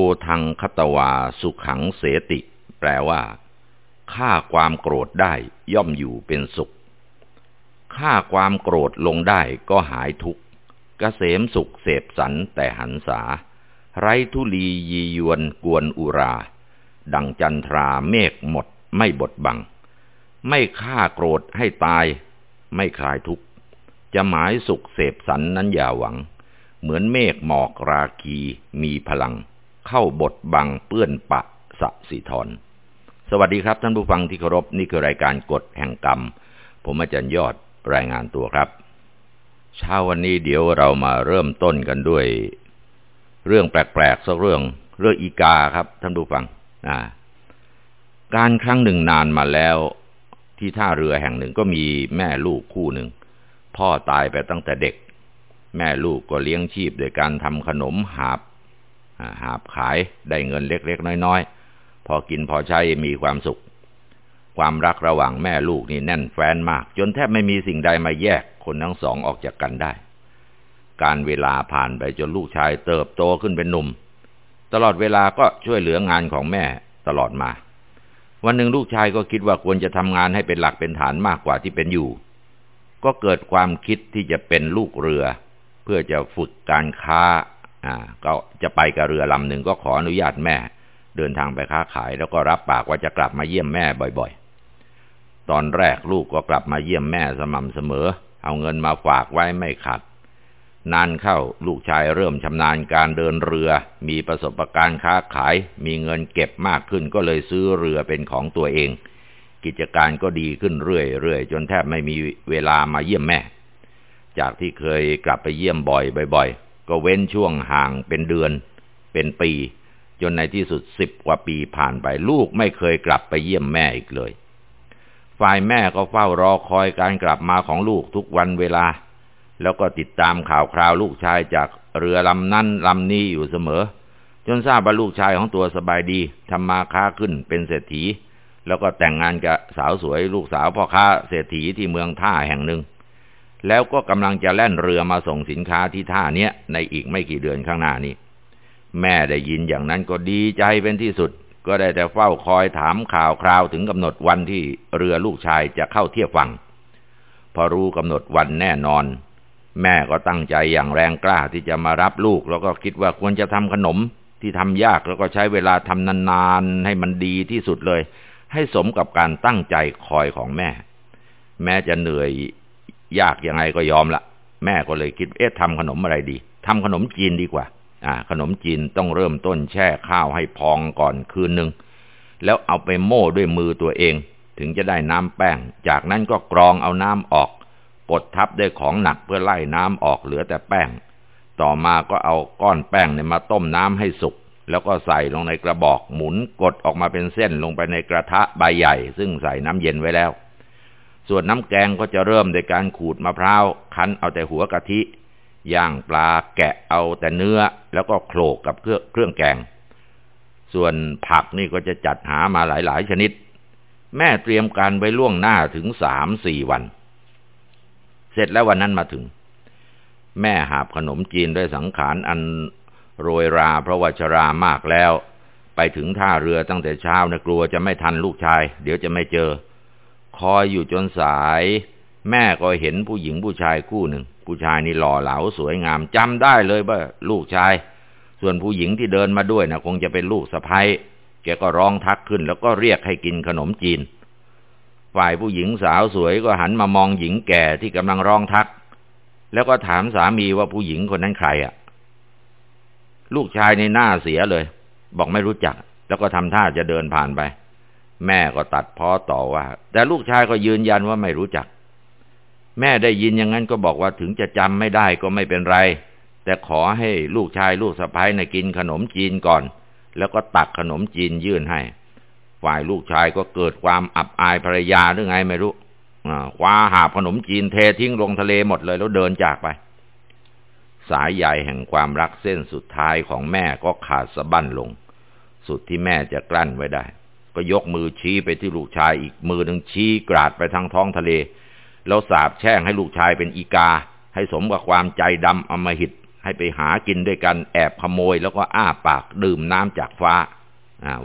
โกทังคตวาสุขังเสติ แปลว่าฆ่าความโกรธได้ย่อมอยู่เป็นสุขฆ่าความโกรธลงได้ก็หายทุกข์กเกษมสุขเสพสันแต่หันษา ไรทุลียียวนกวนอุรา ดังจันทราเมฆหมดไม่บดบัง ไม่ฆ่าโกรธให้ตาย ไม่คลายทุกข์ จะหมายสุขเสพสันนั้นอย่าหวัง เหมือนเมฆหมอกราคีมีพลัง เข้าบทบังเปื้อนปะสะสิทรสวัสดีครับท่านผู้ฟังที่เคารพนี่คือรายการกฎแห่งกรรม ผมอาจารย์ยอดรายงานตัวครับ เช้าวันนี้เดี๋ยวเรามาเริ่มต้นกันด้วย เรื่องแปลกๆสักเรื่องเรื่องอีกาครับ ท่านผู้ฟังอ่าการครั้งหนึ่งนานมาแล้วที่ท่าเรือแห่งหนึ่งก็มีแม่ลูกคู่หนึ่ง พ่อตายไปตั้งแต่เด็ก แม่ลูกก็เลี้ยงชีพโดยการทำขนมหาบ หาบขายได้เงินเล็กๆ น้อยๆ พอกินพอใช้มีความสุข ความรักระหว่างแม่ลูกนี่แน่นแฟ้นมาก จนแทบไม่มีสิ่งใดมาแยกคนทั้งสองออกจากกันได้ การเวลาผ่านไปจนลูกชายเติบโตขึ้นเป็นหนุ่ม ตลอดเวลาก็ช่วยเหลืองานของแม่ตลอดมา วันหนึ่งลูกชายก็คิดว่าควรจะทำงานให้เป็นหลักเป็นฐานมากกว่าที่เป็นอยู่ ก็เกิดความคิดที่จะเป็นลูกเรือ เพื่อจะฝึกการค้า อ่า ก็จะไปกับเรือลำหนึ่งก็ขออนุญาตแม่ เดินทางไปค้าขาย แล้วก็รับปากว่าจะกลับมาเยี่ยมแม่บ่อยๆ ตอนแรกลูกก็กลับมาเยี่ยมแม่สม่ำเสมอ เอาเงินมาฝากไว้ไม่ขาดนานเข้าลูกชายเริ่มชำนาญการเดินเรือ มีประสบการณ์ค้าขาย มีเงินเก็บมากขึ้นก็เลยซื้อเรือเป็นของตัวเอง กิจการก็ดีขึ้นเรื่อยๆจนแทบไม่มีเวลามาเยี่ยมแม่ จากที่เคยกลับไปเยี่ยมบ่อย ๆ ก็เว้นช่วงห่างเป็นเดือน เป็นปี จนในที่สุดสิบกว่าปีผ่านไปลูกไม่เคยกลับไปเยี่ยมแม่อีกเลย ฝ่ายแม่ก็เฝ้ารอคอยการกลับมาของลูกทุกวันเวลา แล้วก็ติดตามข่าวคราวลูกชายจากเรือลำนั้นลำนี้อยู่เสมอ จนทราบว่าลูกชายของตัวสบายดีทำมาค้าขึ้นเป็นเศรษฐี แล้วก็แต่งงานกับสาวสวยลูกสาวพ่อค้าเศรษฐีที่เมืองท่าแห่งหนึ่ง แล้วก็กำลังจะแล่นเรือมาส่งสินค้าที่ท่าเนี้ยในอีกไม่กี่เดือนข้างหน้านี้ แม่ได้ยินอย่างนั้นก็ดีใจเป็นที่สุด ก็ได้แต่เฝ้าคอยถามข่าวคราวถึงกำหนดวันที่เรือลูกชายจะเข้าเทียบฝั่งพอรู้กำหนดวันแน่นอน แม่ก็ตั้งใจอย่างแรงกล้าที่จะมารับลูก แล้วก็คิดว่าควรจะทำขนมที่ทำยากแล้วก็ใช้เวลาทำนานๆให้มันดีที่สุดเลย ให้สมกับการตั้งใจคอยของแม่ แม้จะเหนื่อย ยากยังไงก็ยอมละ แม่ก็เลยคิดเอ๊ะทำขนมอะไรดีทำขนมจีนดีกว่า อ่า ขนมจีนต้องเริ่มต้นแช่ข้าวให้พองก่อนคืนหนึ่งแล้วเอาไปโม่ด้วยมือตัวเอง ถึงจะได้น้ำแป้ง จากนั้นก็กรองเอาน้ำออก กดทับด้วยของหนักเพื่อไล่น้ำออกเหลือแต่แป้ง ต่อมาก็เอาก้อนแป้งเนี่ยมาต้มน้ำให้สุก แล้วก็ใส่ลงในกระบอกหมุนกดออกมาเป็นเส้นลงไปในกระทะใบใหญ่ ซึ่งใส่น้ำเย็นไว้แล้ว ส่วนน้ำแกงก็จะเริ่มโดยการขูดมะพร้าวคั้นเอาแต่หัวกะทิย่างปลาแกะเอาแต่เนื้อ แล้วก็โขลกกับเครื่องเครื่องแกง ส่วนผักนี่ก็จะจัดหามาหลายๆชนิด แม่เตรียมการไว้ล่วงหน้าถึงสามสี่วัน เสร็จแล้ววันนั้นมาถึง แม่หาบขนมจีนด้วยสังขารอันโรยราเพราะว่าชรามากแล้ว ไปถึงท่าเรือตั้งแต่เช้านะกลัวจะไม่ทันลูกชาย เดี๋ยวจะไม่เจอ คอยอยู่จนสาย แม่ก็เห็นผู้หญิงผู้ชายคู่หนึ่ง ผู้ชายนี่หล่อเหลาสวยงามจำได้เลยว่าลูกชาย ส่วนผู้หญิงที่เดินมาด้วยนะคงจะเป็นลูกสะพ้ยแกก็ร้องทักขึ้น แล้วก็เรียกให้กินขนมจีน ฝ่ายผู้หญิงสาวสวยก็หันมามองหญิงแก่ที่กำลังร้องทัก แล้วก็ถามสามีว่าผู้หญิงคนนั้นใครอะ ลูกชายในหน้าเสียเลย บอกไม่รู้จัก แล้วก็ทำท่าจะเดินผ่านไป แม่ก็ตัดพ้อต่อว่า แต่ลูกชายก็ยืนยันว่าไม่รู้จัก แม่ได้ยินอย่างนั้นก็บอกว่าถึงจะจำไม่ได้ก็ไม่เป็นไร แต่ขอให้ลูกชายลูกสะพ้ายนะกินขนมจีนก่อน แล้วก็ตักขนมจีนยื่นให้ ฝ่ายลูกชายก็เกิดความอับอายภรรยาหรือไงไม่รู้คว้าหาบขนมจีนเททิ้งลงทะเลหมดเลยแล้วเดินจากไป สายใยแห่งความรักเส้นสุดท้ายของแม่ก็ขาดสะบั้นลง สุดที่แม่จะกลั้นไว้ได้ ก็ยกมือชี้ไปที่ลูกชายอีกมือหนึ่งชี้กราดไปทางท้องทะเล แล้วสาบแช่งให้ลูกชายเป็นอีกา ให้สมกับความใจดำอมหิต ให้ไปหากินด้วยกันแอบขโมย แล้วก็อ้าปากดื่มน้ำจากฟ้า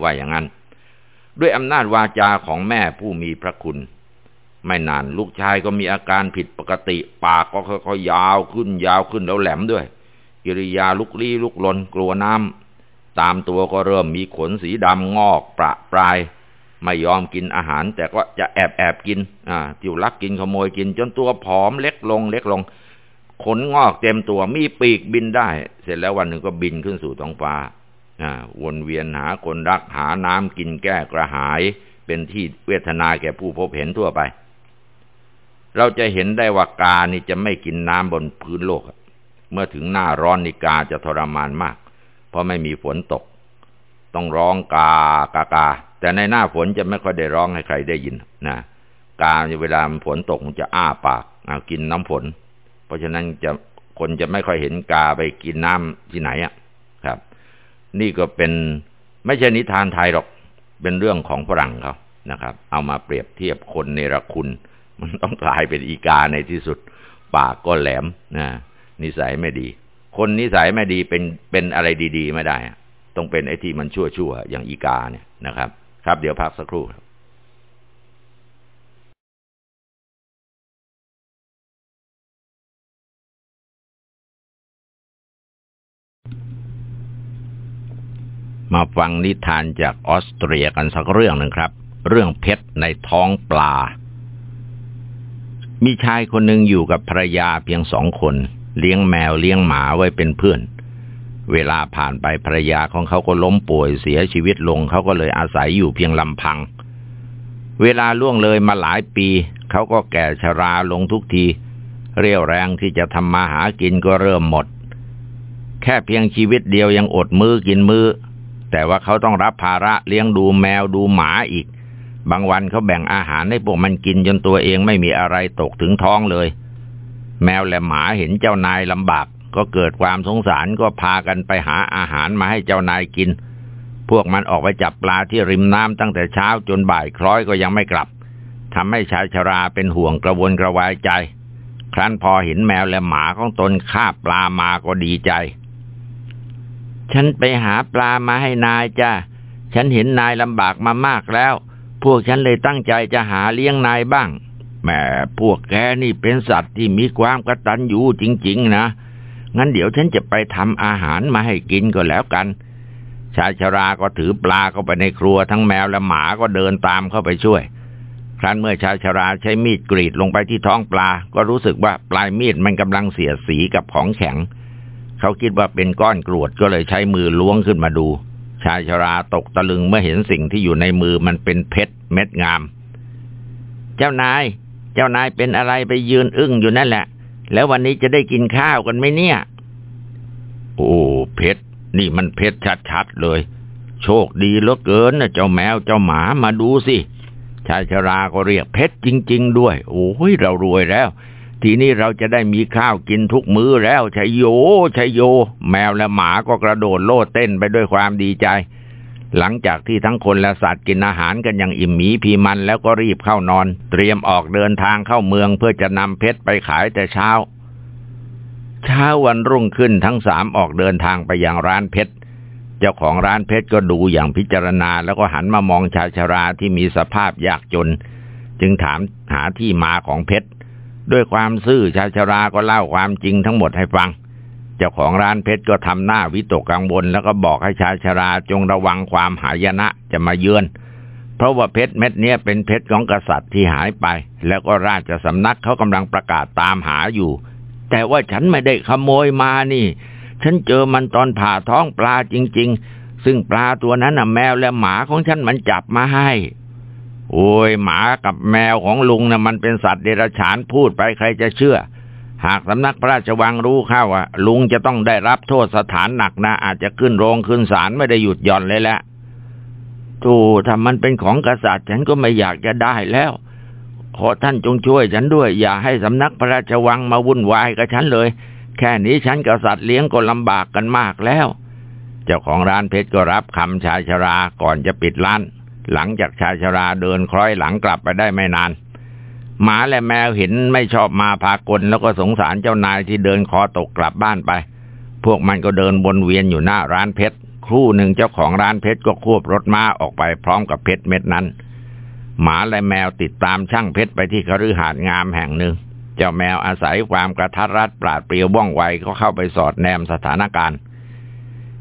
ว่าอย่างนั้น ด้วยอำนาจวาจาของแม่ผู้มีพระคุณไม่นานลูกชายก็มีอาการผิดปกติ ปากก็ค่อยๆยาวขึ้นยาวขึ้นแล้วแหลมด้วย กิริยาลุกลี้ลุกลนกลัวน้ำ ตามตัวก็เริ่มมีขนสีดำงอกประปราย ไม่ยอมกินอาหาร แต่ก็จะแอบแอบกิน อ่าจิวลักกินขโมยกิน จนตัวผอมเล็กลง เล็กลง ขนงอกเต็มตัวมีปีกบินได้ เสร็จแล้ววันหนึ่งก็บินขึ้นสู่ท้องฟ้าวนเวียนหาคนรักหาน้ำกินแก้กระหาย เป็นที่เวทนาแก่ผู้พบเห็นทั่วไป เราจะเห็นได้ว่ากานี่จะไม่กินน้ำบนพื้นโลก เมื่อถึงหน้าร้อนนิกาจะทรมานมาก เพราะไม่มีฝนตก ต้องร้องกากากา แต่ในหน้าฝนจะไม่ค่อยได้ร้องให้ใครได้ยินนะกาเวลาฝนตกมันจะอ้าปากกินน้ำฝน เพราะฉะนั้นจะคนจะไม่ค่อยเห็นกาไปกินน้ำที่ไหนอะครับ นี่ก็เป็นไม่ใช่นิทานไทยหรอก เป็นเรื่องของฝรั่งเขานะครับ เอามาเปรียบเทียบคนเนรคุณ มันต้องกลายเป็นอีกาในที่สุด ปากก็แหลมนะนิสัยไม่ดี คนนิสัยไม่ดีเป็นเป็นอะไรดีๆ ไม่ได้ต้องเป็นไอ้ที่มันชั่วๆอย่างอีกาเนี่ยนะครับ ครับเดี๋ยวพักสักครู่มาฟังนิทานจากออสเตรียกันสักเรื่องหนึ่งครับ เรื่องเพชรในท้องปลา มีชายคนหนึ่งอยู่กับภรรยาเพียงสองคน เลี้ยงแมวเลี้ยงหมาไว้เป็นเพื่อน เวลาผ่านไปภรรยาของเขาก็ล้มป่วยเสียชีวิตลงเขาก็เลยอาศัยอยู่เพียงลำพัง เวลาล่วงเลยมาหลายปี เขาก็แก่ชราลงทุกที เรี่ยวแรงที่จะทำมาหากินก็เริ่มหมด แค่เพียงชีวิตเดียวยังอดมือกินมือแต่ว่าเขาต้องรับภาระเลี้ยงดูแมวดูหมาอีก บางวันเขาแบ่งอาหารให้พวกมันกินจนตัวเองไม่มีอะไรตกถึงท้องเลย แมวและหมาเห็นเจ้านายลำบาก ก็เกิดความสงสารก็พากันไปหาอาหารมาให้เจ้านายกิน พวกมันออกไปจับปลาที่ริมน้ำตั้งแต่เช้าจนบ่ายคล้อยก็ยังไม่กลับทำให้ชายชราเป็นห่วงกระวนกระวายใจ ครั้นพอเห็นแมวและหมาของตนคาบปลามาก็ดีใจ ฉันไปหาปลามาให้นายจ้าฉันเห็นนายลำบากมามากแล้ว พวกฉันเลยตั้งใจจะหาเลี้ยงนายบ้าง แม่พวกแกนี่เป็นสัตว์ที่มีความกระตัญญูจริง ๆ นะ งั้นเดี๋ยวฉันจะไปทำอาหารมาให้กินก็แล้วกัน ชายชราก็ถือปลาเข้าไปในครัวทั้งแมวและหมาก็เดินตามเข้าไปช่วย ครั้นเมื่อชายชราใช้มีดกรีดลงไปที่ท้องปลา ก็รู้สึกว่าปลายมีดมันกำลังเสียสีกับของแข็ง เขาคิดว่าเป็นก้อนกรวดก็เลยใช้มือล้วงขึ้นมาดู ชายชราตกตะลึงเมื่อเห็นสิ่งที่อยู่ในมือมันเป็นเพชรเม็ดงาม เจ้านาย เจ้านายเป็นอะไรไปยืนอึ้งอยู่นั่นแหละ แล้ววันนี้จะได้กินข้าวกันไหมเนี่ย โอ้เพชรนี่มันเพชรชัดๆเลย โชคดีเหลือเกินนะเจ้าแมวเจ้าหมามาดูสิชายชราก็เรียกเพชรจริง ๆ ด้วย โอ้ยเรารวยแล้ว ทีนี้เราจะได้มีข้าวกินทุกมื้อแล้วชัยโยชัยโย แมวและหมาก็กระโดดโลดเต้นไปด้วยความดีใจ หลังจากที่ทั้งคนและสัตว์กินอาหารกันอย่างอิ่มหมีพีมันแล้วก็รีบเข้านอน เตรียมออกเดินทางเข้าเมืองเพื่อจะนำเพชรไปขายแต่เช้า เช้าวันรุ่งขึ้นทั้งสามออกเดินทางไปยังร้านเพชรเจ้าของร้านเพชรก็ดูอย่างพิจารณาแล้วก็หันมามองชายชราที่มีสภาพยากจน จึงถามหาที่มาของเพชรด้วยความซื่อชาชราก็เล่าความจริงทั้งหมดให้ฟัง เจ้าของร้านเพชรก็ทำหน้าวิตกกังวลแล้วก็บอกให้ชายชราจงระวังความหายนะจะมาเยือน เพราะว่าเพชรเม็ดนี้เป็นเพชรของกษัตริย์ที่หายไป แล้วก็ราชสำนักเขากำลังประกาศตามหาอยู่ แต่ว่าฉันไม่ได้ขโมยมานี่ ฉันเจอมันตอนผ่าท้องปลาจริง ๆ ซึ่งปลาตัวนั้นน่ะแมวและหมาของฉันมันจับมาให้โอ้ยหมากับแมวของลุงนะ่ะมันเป็นสัตว์เดรัจฉานพูดไปใครจะเชื่อ หากสำนักพระราชวังรู้เข้าว่าลุงจะต้องได้รับโทษสถานหนักนะ อาจจะขึ้นโรงขึ้นศาลไม่ได้หยุดหย่อนเลยแหละทูถ้ามันเป็นของกษัตริย์ฉันก็ไม่อยากจะได้แล้ว ขอท่านจงช่วยฉันด้วย อย่าให้สำนักพระราชวังมาวุ่นวายกับฉันเลย แค่นี้ฉันกษัตริย์เลี้ยงก็ลำบากกันมากแล้ว เจ้าของร้านเพชรก็รับคำชายชราก่อนจะปิดร้าน หลังจากชายชราเดินคล้อยหลังกลับไปได้ไม่นาน หมาและแมวเห็นไม่ชอบมาพากลแล้วก็สงสารเจ้านายที่เดินคอตกกลับบ้านไป พวกมันก็เดินวนเวียนอยู่หน้าร้านเพชร ครู่หนึ่งเจ้าของร้านเพชรก็ควบรถม้าออกไปพร้อมกับเพชรเม็ดนั้น หมาและแมวติดตามช่างเพชรไปที่คฤหาสน์งามแห่งหนึ่ง เจ้าแมวอาศัยความกระทัดรัดปราดเปรียวว่องไวก็เข้าไปสอดแนมสถานการณ์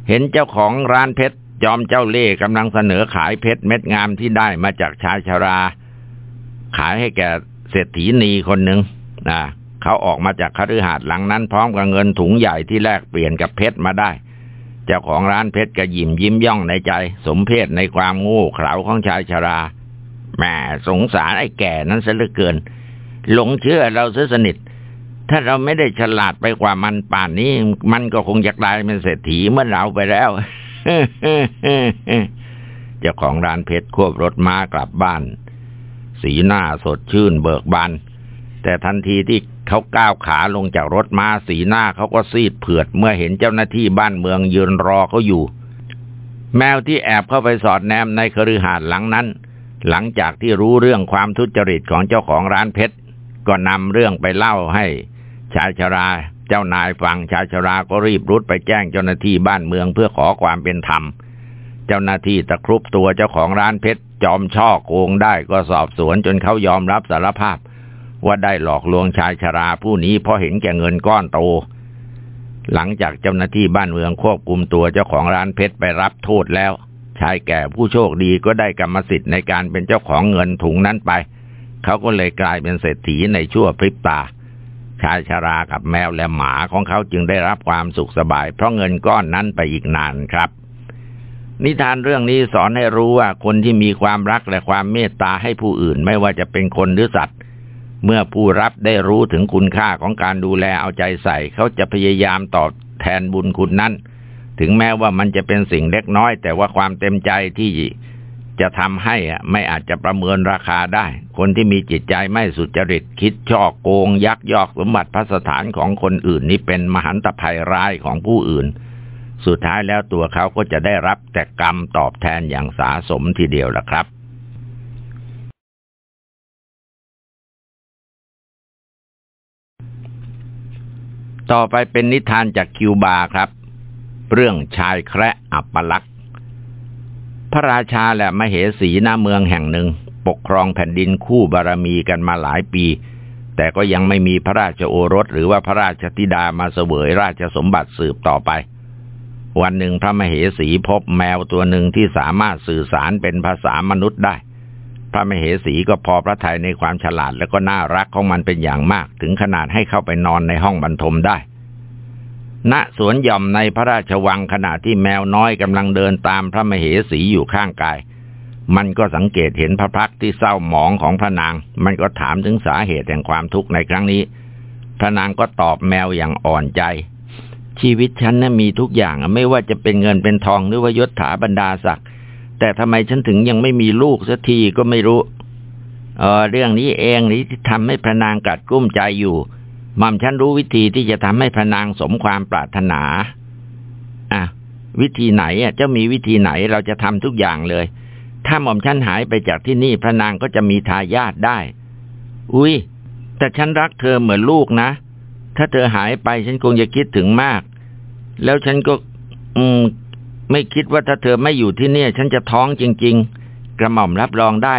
เห็นเจ้าของร้านเพชรจอมเจ้าเล่ห์กำลังเสนอขายเพชรเม็ดงามที่ได้มาจากชายชรา ขายให้แก่ เศรษฐีนีคนหนึ่งนะเขาออกมาจากคฤหาสน์หลังนั้น พร้อมกับเงินถุงใหญ่ที่แลกเปลี่ยนกับเพชรมาได้ เจ้าของร้านเพชรก็ยิ้มยิ้มย่องในใจ สมเพศในความโง่เขลาของชายชราแหมสงสารไอ้แก่นั้นซะเหลือเกิน หลงเชื่อเราซะสนิท ถ้าเราไม่ได้ฉลาดไปกว่ามันป่านนี้ มันก็คงจะกลายเป็นเศรษฐีเมื่อเราไปแล้วเจ้าของร้านเพชรควบรถม้ากลับบ้าน สีหน้าสดชื่นเบิกบาน แต่ทันทีที่เขาก้าวขาลงจากรถมาสีหน้าเขาก็ซีดเผือดเมื่อเห็นเจ้าหน้าที่บ้านเมืองยืนรอเขาอยู่ แมวที่แอบเข้าไปสอดแนมในคฤหาสน์หลังนั้น หลังจากที่รู้เรื่องความทุจริตของเจ้าของร้านเพชรก็นำเรื่องไปเล่าให้ชายชราเจ้านายฟังชายชราก็รีบรุดไปแจ้งเจ้าหน้าที่บ้านเมืองเพื่อขอความเป็นธรรม จ้าหน้าที่ตะครุบตัวเจ้าของร้านเพชร จอมช่อโกงได้ก็สอบสวนจนเขายอมรับสารภาพ ว่าได้หลอกลวงชายชราผู้นี้เพราะเห็นแก่เงินก้อนโต หลังจากเจ้าหน้าที่บ้านเมืองควบคุมตัวเจ้าของร้านเพชรไปรับโทษแล้ว ชายแก่ผู้โชคดีก็ได้กรรมสิทธิ์ในการเป็นเจ้าของเงินถุงนั้นไป เขาก็เลยกลายเป็นเศรษฐีในชั่วพริบตาชายชรากับแมวและหมาของเขาจึงได้รับความสุขสบาย เพราะเงินก้อนนั้นไปอีกนานครับ นิทานเรื่องนี้สอนให้รู้ว่าคนที่มีความรักและความเมตตาให้ผู้อื่นไม่ว่าจะเป็นคนหรือสัตว์ เมื่อผู้รับได้รู้ถึงคุณค่าของการดูแลเอาใจใส่ เขาจะพยายามตอบแทนบุญคุณนั้น ถึงแม้ว่ามันจะเป็นสิ่งเล็กน้อย แต่ว่าความเต็มใจที่จะทำให้อะไม่อาจจะประเมินราคาได้ คนที่มีจิตใจไม่สุจริตคิดช่อโกง ยักยอกสมบัติพระสถานของคนอื่น นี่เป็นมหันตภัยร้ายของผู้อื่น สุดท้ายแล้วตัวเขาก็จะได้รับแต่กรรมตอบแทนอย่างสาสมทีเดียวล่ะครับต่อไปเป็นนิทานจากคิวบาครับ เรื่องชายแคระอัปลักษ์พระราชาและมเหสีหน้าเมืองแห่งหนึ่ง ปกครองแผ่นดินคู่บารมีกันมาหลายปี แต่ก็ยังไม่มีพระราชโอรสหรือว่าพระราชธิดามาเสวยราชสมบัติสืบต่อไป วันหนึ่งพระมเหสีพบแมวตัวหนึ่งที่สามารถสื่อสารเป็นภาษามนุษย์ได้ พระมเหสีก็พอพระทัยในความฉลาดและก็น่ารักของมันเป็นอย่างมาก ถึงขนาดให้เข้าไปนอนในห้องบรรทมได้ ณสวนหย่อมในพระราชวังขณะที่แมวน้อยกำลังเดินตามพระมเหสีอยู่ข้างกาย มันก็สังเกตเห็นพระพักที่เศร้าหมองของพระนาง มันก็ถามถึงสาเหตุแห่งความทุกข์ในครั้งนี้ พระนางก็ตอบแมวอย่างอ่อนใจ ชีวิตฉันนะ่ะมีทุกอย่างอะไม่ว่าจะเป็นเงินเป็นทองหรือว่ายศถาบรรดาศักดิ์แต่ทำไมฉันถึงยังไม่มีลูกสักทีก็ไม่รู้เออเรื่องนี้เองนี่ที่ทำให้พระนางกัดกุ้มใจอยู่หม่อมฉันรู้วิธีที่จะทำให้พระนางสมความปรารถนาอะวิธีไหนอะเจ้ามีวิธีไหนเราจะทำทุกอย่างเลย ถ้าหม่อมฉันหายไปจากที่นี่พระนางก็จะมีทายาทได้ อุ้ยแต่ฉันรักเธอเหมือนลูกนะ ถ้าเธอหายไปฉันคงจะคิดถึงมาก แล้วฉันก็ อืม ไม่คิดว่าถ้าเธอไม่อยู่ที่เนี่ย ฉันจะท้องจริง ๆ กระหม่อมรับรองได้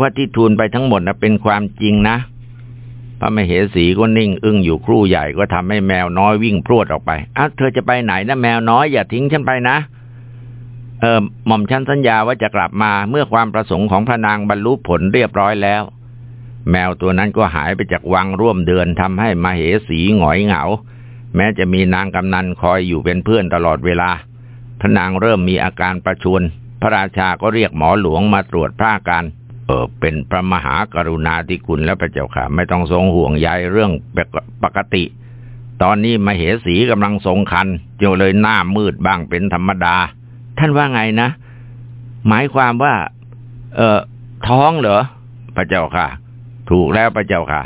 ว่าที่ทูลไปทั้งหมดนะเป็นความจริงนะพระมเหสีก็นิ่ง อึ้งอยู่ครู่ใหญ่ก็ทำให้แมวน้อยวิ่งพรวดออกไปอะเธอจะไปไหนนะแมวน้อยอย่าทิ้งฉันไปนะเออหม่อมฉันสัญญาว่าจะกลับมาเมื่อความประสงค์ของพระนางบรรลุผลเรียบร้อยแล้ว แมวตัวนั้นก็หายไปจากวังร่วมเดือนทำให้มเหสีหงอยเหงา แม้จะมีนางกำนันคอยอยู่เป็นเพื่อนตลอดเวลา พระนางเริ่มมีอาการประชวน พระราชาก็เรียกหมอหลวงมาตรวจพระอาการ เออเป็นพระมหากรุณาธิคุณแล้วพระเจ้าค่ะ ไม่ต้องทรงห่วงใยเรื่องปกติ ตอนนี้มเหสีกำลังทรงคันจึงเลยหน้ามืดบ้างเป็นธรรมดา ท่านว่าไงนะ หมายความว่า เอ่อท้องเหรอพระเจ้าค่ะ ถูกแล้วพระเจ้าค่ะ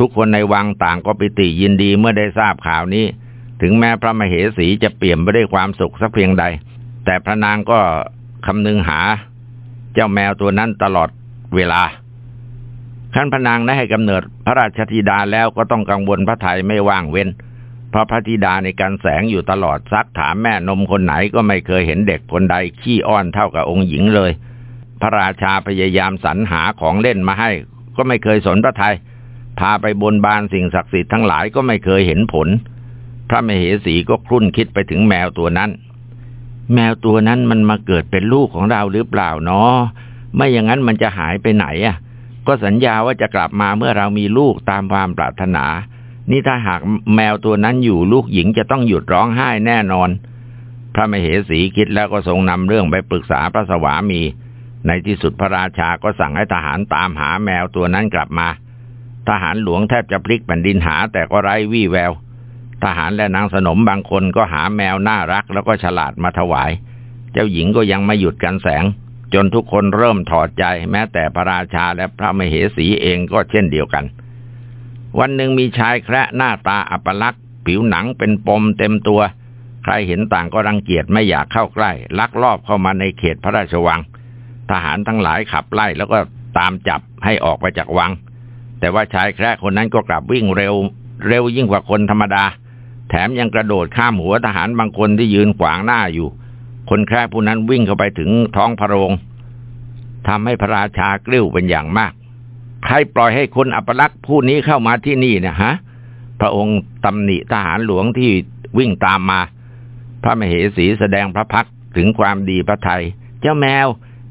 ทุกคนในวังต่างก็ปิติยินดีเมื่อได้ทราบข่าวนี้ ถึงแม้พระมเหสีจะเปี่ยมไปด้วยความสุขสักเพียงใด แต่พระนางก็คำนึงหา เจ้าแมวตัวนั้นตลอดเวลาขั้นพระนางได้ให้กำเนิดพระราชธิดาแล้วก็ต้องกังวลพระไทยไม่ว่างเว้น เพราะพระธิดาในการแสงอยู่ตลอดซักถามแม่นมคนไหนก็ไม่เคยเห็นเด็กคนใดขี้อ้อนเท่ากับองค์หญิงเลย พระราชาพยายามสรรหาของเล่นมาให้ ก็ไม่เคยสนพระไทย พาไปบนบานสิ่งศักดิ์สิทธิ์ทั้งหลายก็ไม่เคยเห็นผล พระมเหสีก็ครุ่นคิดไปถึงแมวตัวนั้น แมวตัวนั้นมันมาเกิดเป็นลูกของเราหรือเปล่าเนาะไม่อย่างนั้นมันจะหายไปไหนอะ ก็สัญญาว่าจะกลับมาเมื่อเรามีลูกตามความปรารถนา นี่ถ้าหากแมวตัวนั้นอยู่ลูกหญิงจะต้องหยุดร้องไห้แน่นอน พระมเหสีคิดแล้วก็ทรงนำเรื่องไปปรึกษาพระสวามี ในที่สุดพระราชาก็สั่งให้ทหารตามหาแมวตัวนั้นกลับมา ทหารหลวงแทบจะพลิกแผ่นดินหาแต่ก็ไร้วี่แวว ทหารและนางสนมบางคนก็หาแมวน่ารักแล้วก็ฉลาดมาถวาย เจ้าหญิงก็ยังไม่หยุดกันแสง จนทุกคนเริ่มถอดใจ แม้แต่พระราชาและพระมเหสีเองก็เช่นเดียวกัน วันหนึ่งมีชายแคระหน้าตาอัปลักษณ์ผิวหนังเป็นปมเต็มตัว ใครเห็นต่างก็รังเกียจไม่อยากเข้าใกล้ ลักลอบเข้ามาในเขตพระราชวัง ทหารทั้งหลายขับไล่แล้วก็ตามจับให้ออกไปจากวัง แต่ว่าชายแคร์คนนั้นก็กลับวิ่งเร็ว เร็วยิ่งกว่าคนธรรมดา แถมยังกระโดดข้ามหัวทหารบางคนที่ยืนขวางหน้าอยู่ คนแคร์ผู้นั้นวิ่งเข้าไปถึงท้องพระโรงทำให้พระราชากลิ้วเป็นอย่างมาก ใครปล่อยให้คนอัปลักษ์ผู้นี้เข้ามาที่นี่เนี่ยฮะ พระองค์ตำหนิทหารหลวงที่วิ่งตามมา พระมเหสีแสดงพระพักถึงความดีพระไทย เจ้าแมว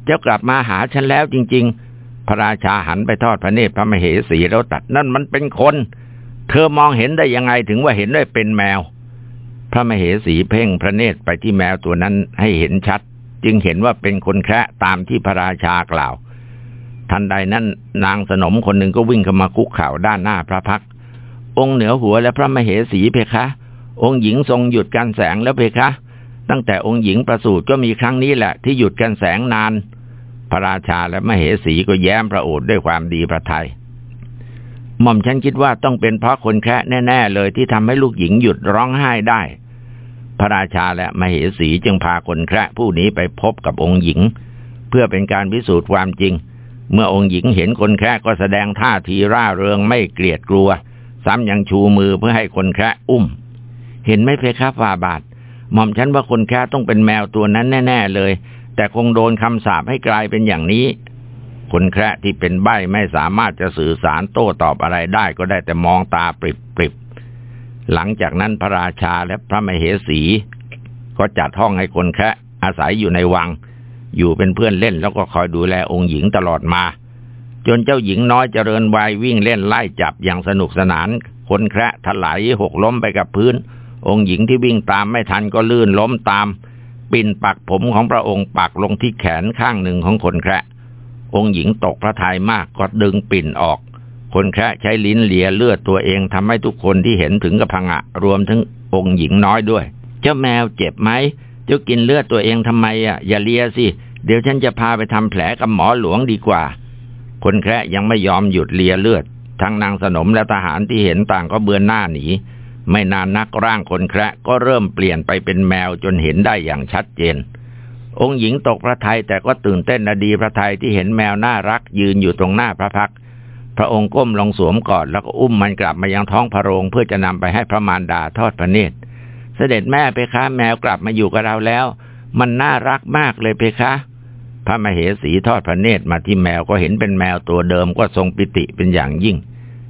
เจ้ากลับมาหาฉันแล้วจริง ๆ พระราชาหันไปทอดพระเนตรพระมเหสีแล้วตัดนั่นมันเป็นคน เธอมองเห็นได้ยังไงถึงว่าเห็นได้เป็นแมว พระมเหสีเพ่งพระเนตรไปที่แมวตัวนั้นให้เห็นชัด จึงเห็นว่าเป็นคนแคะตามที่พระราชากล่าว ทันใดนั้นนางสนมคนหนึ่งก็วิ่งเข้ามาคุกเข่าด้านหน้าพระพัก องค์เหนือหัวและพระมเหสีเพคะ องค์หญิงทรงหยุดการแสงแล้วเพคะ ตั้งแต่องค์หญิงประสูติก็มีครั้งนี้แหละที่หยุดการแสงนาน พระราชาและมเหสีก็แย้มพระโอษฐ์ด้วยความดีพระทยัยหม่อมฉันคิดว่าต้องเป็นเพราะคนแค่แน่ ๆ เลยที่ทำให้ลูกหญิงหยุดร้องไห้ได้ พระราชาและมเหสีจึงพาคนแคระผู้นี้ไปพบกับองค์หญิง เพื่อเป็นการพิสูจน์ความจริง เมื่อองค์หญิงเห็นคนแคระก็แสดงท่าทีร่าเริงไม่เกลียดกลัว ซ้ำยังชูมือเพื่อให้คนแคระอุ้ม เห็นไหมเพคะฝ่าบาทหม่อมฉันว่าคนแคระต้องเป็นแมวตัวนั้นแน่ ๆ เลย แต่คงโดนคำสาปให้กลายเป็นอย่างนี้ คนแคระที่เป็นใบ้ไม่สามารถจะสื่อสารโต้ตอบอะไรได้ก็ได้แต่มองตาปริบปริบหลังจากนั้นพระราชาและพระมเหสี ก็จัดห้องให้คนแคระอาศัยอยู่ในวัง อยู่เป็นเพื่อนเล่นแล้วก็คอยดูแลองค์หญิงตลอดมา จนเจ้าหญิงน้อยเจริญวัยวิ่งเล่นไล่จับอย่างสนุกสนาน คนแคระถลายหกล้มไปกับพื้น องค์หญิงที่วิ่งตามไม่ทันก็ลื่นล้มตาม ปิ่นปักผมของพระองค์ปักลงที่แขนข้างหนึ่งของคนแคระองค์หญิงตกพระทัยมากก็ดึงปิ่นออก คนแคระใช้ลิ้นเลียเลือดตัวเองทำให้ทุกคนที่เห็นถึงกับพังะรวมทั้งองค์หญิงน้อยด้วย เจ้าแมวเจ็บไหมเจ้ากินเลือดตัวเองทำไมอะอย่าเลียสิ เดี๋ยวฉันจะพาไปทำแผลกับหมอหลวงดีกว่า คนแคระยังไม่ยอมหยุดเลียเลือด ทั้งนางสนมและทหารที่เห็นต่างก็เบือนหน้าหนี ไม่นานนักร่างคนแคระก็เริ่มเปลี่ยนไปเป็นแมวจนเห็นได้อย่างชัดเจน องค์หญิงตกพระทัยแต่ก็ตื่นเต้นอดีพระทัยที่เห็นแมวน่ารักยืนอยู่ตรงหน้าพระพัก พระองค์ก้มลงสวมกอดแล้วก็อุ้มมันกลับมายังท้องพระโรงเพื่อจะนำไปให้พระมารดาทอดพระเนตร เสด็จแม่เพคะแมวกลับมาอยู่กับเราแล้ว มันน่ารักมากเลยเพคะ พระมเหสีทอดพระเนตรมาที่แมวก็เห็นเป็นแมวตัวเดิมก็ทรงปิติเป็นอย่างยิ่ง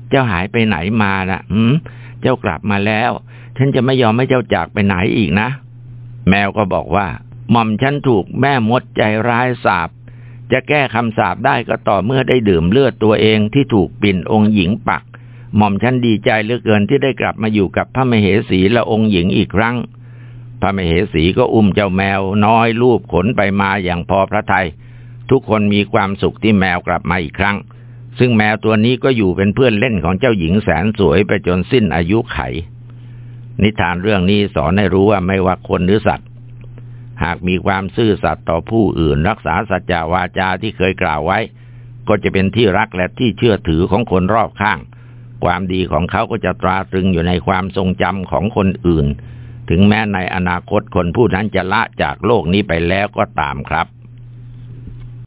เจ้าหายไปไหนมาล่ะหืม เจ้ากลับมาแล้ว ฉันจะไม่ยอมให้เจ้าจากไปไหนอีกนะ แมวก็บอกว่า หม่อมฉันถูกแม่มดใจร้ายสาบ จะแก้คำสาบได้ก็ต่อเมื่อได้ดื่มเลือดตัวเองที่ถูกปิ่นองค์หญิงปัก หม่อมฉันดีใจเหลือเกินที่ได้กลับมาอยู่กับพระมเหสีและองค์หญิงอีกครั้ง พระมเหสีก็อุ้มเจ้าแมวน้อยลูบขนไปมาอย่างพอพระทยัยทุกคนมีความสุขที่แมวกลับมาอีกครั้ง ซึ่งแมวตัวนี้ก็อยู่เป็นเพื่อนเล่นของเจ้าหญิงแสนสวยไปจนสิ้นอายุไข นิทานเรื่องนี้สอนให้รู้ว่าไม่ว่าคนหรือสัตว์ หากมีความซื่อสัตย์ต่อผู้อื่น รักษาสัจจาวาจาที่เคยกล่าวไว้ ก็จะเป็นที่รักและที่เชื่อถือของคนรอบข้าง ความดีของเขาก็จะตราตรึงอยู่ในความทรงจำของคนอื่น ถึงแม้ในอนาคตคนผู้นั้นจะละจากโลกนี้ไปแล้วก็ตามครับ